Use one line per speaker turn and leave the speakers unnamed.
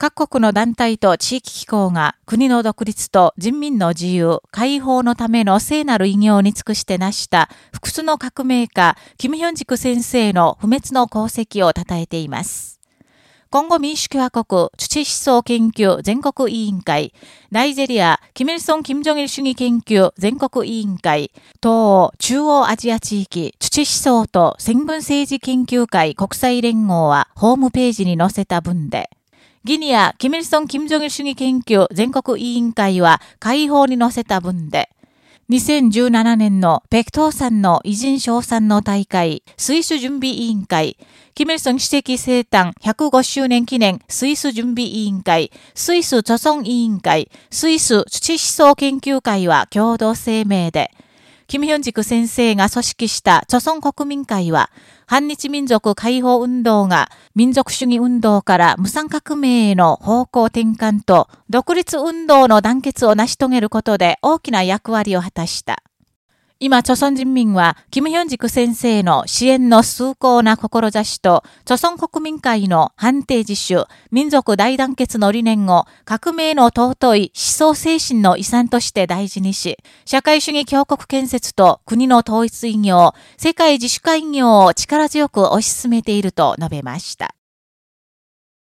各国の団体と地域機構が国の独立と人民の自由、解放のための聖なる偉業に尽くして成した不屈の革命家、キム・ヒョンジク先生の不滅の功績を称えています。今後民主共和国土思想研究全国委員会、ナイジェリア、キミルソン・キム・ジョギル主義研究全国委員会、東欧中央アジア地域土思想と戦分政治研究会国際連合はホームページに載せた文で、ギニア、キミルソン・キム・ジョギル主義研究全国委員会は会報に載せた文で、2017年のペクトーさんの偉人賞賛の大会、スイス準備委員会、キム・ルソン主席生誕105周年記念スイス準備委員会、スイス著村委員会、スイス土思想研究会は共同声明で、キム・ヒョンジク先生が組織した著孫国民会は、反日民族解放運動が民族主義運動から無産革命への方向転換と独立運動の団結を成し遂げることで大きな役割を果たした。今、朝鮮人民は、キム・ヒョンジク先生の支援の崇高な志と、朝鮮国民会の判定自主、民族大団結の理念を革命の尊い思想精神の遺産として大事にし、社会主義強国建設と国の統一異業、世界自主化異業を力強く推し進めていると述べました。